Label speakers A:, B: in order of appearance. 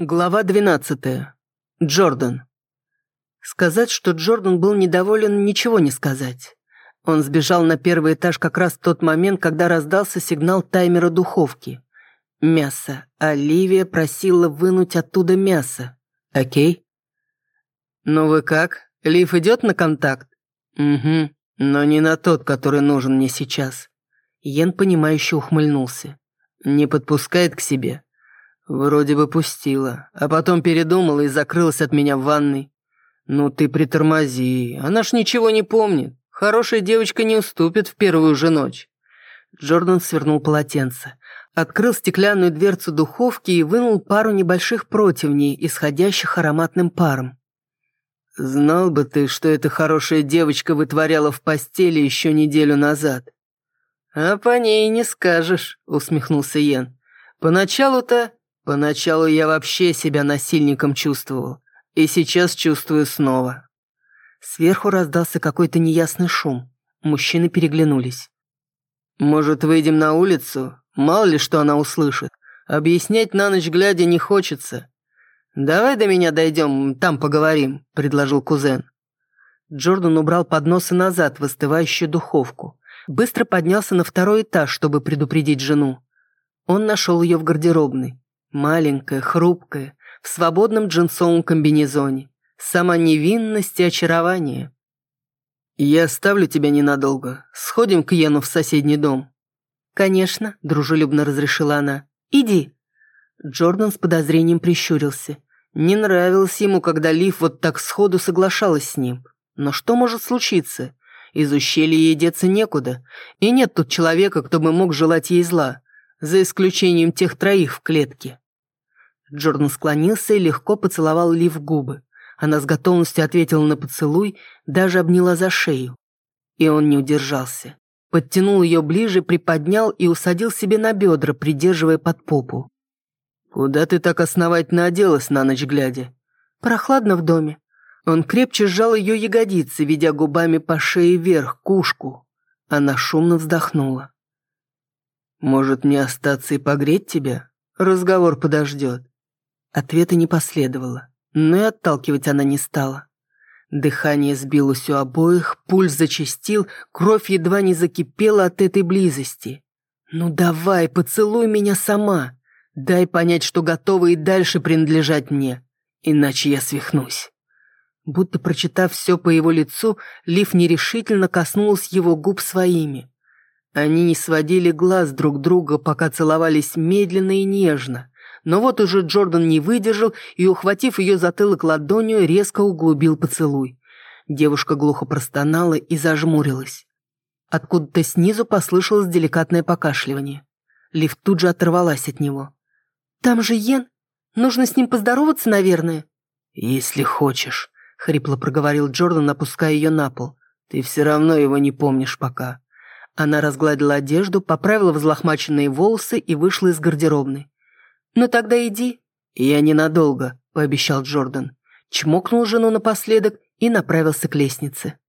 A: Глава 12. Джордан. Сказать, что Джордан был недоволен, ничего не сказать. Он сбежал на первый этаж как раз в тот момент, когда раздался сигнал таймера духовки. Мясо. Оливия просила вынуть оттуда мясо. Окей? «Ну вы как? Лив идет на контакт?» «Угу, но не на тот, который нужен мне сейчас». Йен, понимающе ухмыльнулся. «Не подпускает к себе?» Вроде бы пустила, а потом передумала и закрылась от меня в ванной. Ну ты притормози, она ж ничего не помнит. Хорошая девочка не уступит в первую же ночь. Джордан свернул полотенце, открыл стеклянную дверцу духовки и вынул пару небольших противней, исходящих ароматным паром. «Знал бы ты, что эта хорошая девочка вытворяла в постели еще неделю назад». «А по ней не скажешь», — усмехнулся Йен. «Поначалу-то Поначалу я вообще себя насильником чувствовал, и сейчас чувствую снова. Сверху раздался какой-то неясный шум. Мужчины переглянулись. «Может, выйдем на улицу? Мало ли, что она услышит. Объяснять на ночь глядя не хочется. Давай до меня дойдем, там поговорим», — предложил кузен. Джордан убрал подносы назад в остывающую духовку. Быстро поднялся на второй этаж, чтобы предупредить жену. Он нашел ее в гардеробной. Маленькая, хрупкая, в свободном джинсовом комбинезоне. Сама невинность и очарование. «Я оставлю тебя ненадолго. Сходим к Йену в соседний дом». «Конечно», — дружелюбно разрешила она. «Иди». Джордан с подозрением прищурился. Не нравилось ему, когда Лив вот так сходу соглашалась с ним. Но что может случиться? Из ущелья ей деться некуда, и нет тут человека, кто бы мог желать ей зла за исключением тех троих в клетке. Джордан склонился и легко поцеловал Ли в губы. Она с готовностью ответила на поцелуй, даже обняла за шею. И он не удержался. Подтянул ее ближе, приподнял и усадил себе на бедра, придерживая под попу. «Куда ты так основательно оделась на ночь глядя?» «Прохладно в доме». Он крепче сжал ее ягодицы, ведя губами по шее вверх, кушку. Она шумно вздохнула. «Может, мне остаться и погреть тебя? Разговор подождет». Ответа не последовало, но и отталкивать она не стала. Дыхание сбилось у обоих, пульс зачастил, кровь едва не закипела от этой близости. «Ну давай, поцелуй меня сама. Дай понять, что готова и дальше принадлежать мне, иначе я свихнусь». Будто прочитав все по его лицу, Лив нерешительно коснулась его губ своими. Они не сводили глаз друг друга, пока целовались медленно и нежно. Но вот уже Джордан не выдержал и, ухватив ее затылок ладонью, резко углубил поцелуй. Девушка глухо простонала и зажмурилась. Откуда-то снизу послышалось деликатное покашливание. Лив тут же оторвалась от него. «Там же Йен. Нужно с ним поздороваться, наверное». «Если хочешь», — хрипло проговорил Джордан, опуская ее на пол. «Ты все равно его не помнишь пока». Она разгладила одежду, поправила взлохмаченные волосы и вышла из гардеробной. «Ну тогда иди». «Я ненадолго», — пообещал Джордан. Чмокнул жену напоследок и направился к лестнице.